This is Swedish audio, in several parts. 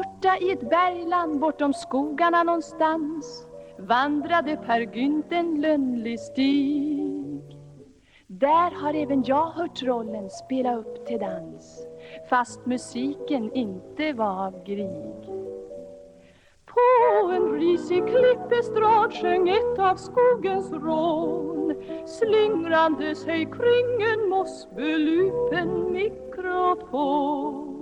Borta i ett bergland bortom skogarna någonstans vandrade Per Gynt en lönnlig stig. Där har även jag hört trollen spela upp till dans fast musiken inte var av Grieg. På en risig klippestrad sjöng ett av skogens rån slingrande sig kring en mossbelupen mikrofon.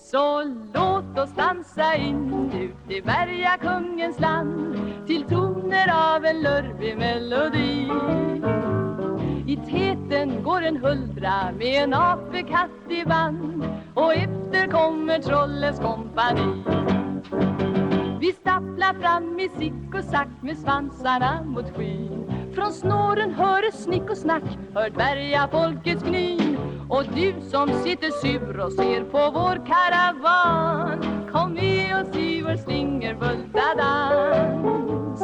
Så låt oss dansa in ut i bergakungens land till toner av en lurvig melodi. I täten går en huldra med en apekatt i band och efter kommer trollens kompani. Vi stapplar fram i sick och sack med svansarna mot skyn. Från snåren höres snick och snack, hör berga folkets gny. Och du som sitter sur och ser på vår karavan, kom med oss i vår slingerbulta dans.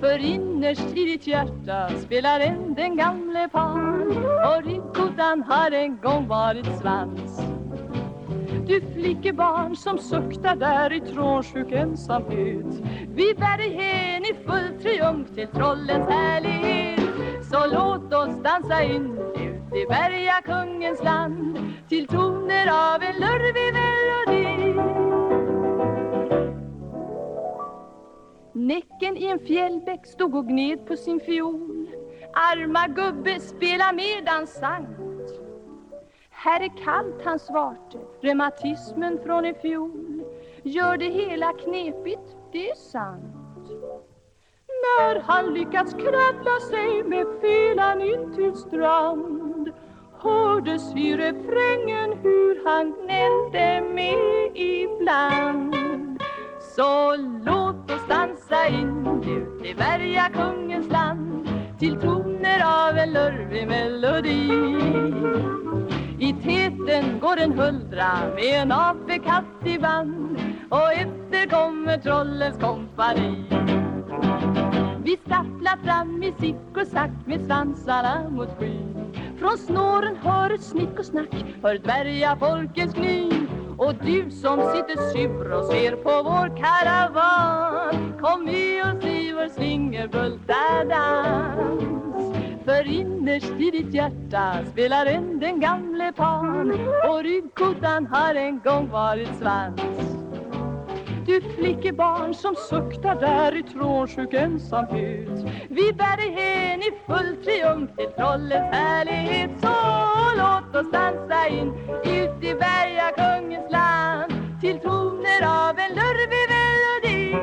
För innerst i ditt hjärta spelar än den gamle pan och ryggkotan har en gång varit svans. Du flickebarn som suktar där i trånsjuk ensamhet Vi bär dig hän i full triumf till trollens härlighet Så låt oss dansa in det bärga' kungens land Till toner av en lurvig melodi. Näcken i en fjällbäck stod och gned på sin fiol. Arma gubbe, spela med dansant här är kallt, han svarte, reumatismen från i fjol. Gör det hela knepigt, det är sant. När han lyckats kravla sig med felan in till strand hördes i refrängen hur han gnällde med ibland. Så låt oss dansa in ut i bergakungens land till toner av en lurvig melodi. I täten går en huldra med en apekatt i band och efter kommer trollens kompani. Vi stapplar fram i sick och sack med svansarna mot skyn. Från snåren hör ett snick och snack, hör dvärga folkets gny. Och du som sitter sur och ser på vår karavan, kom med oss i vår slingerbultadans. För innerst i ditt hjärta spelar än den gamle pan och ryggkotan har en gång varit svans. Du flickebarn som suktar där i sjuk ensamhet. Vi bär dig hän i full triumf till trollens härlighet. Så låt oss dansa in ut i bergakungens land till toner av en lurvig melodi.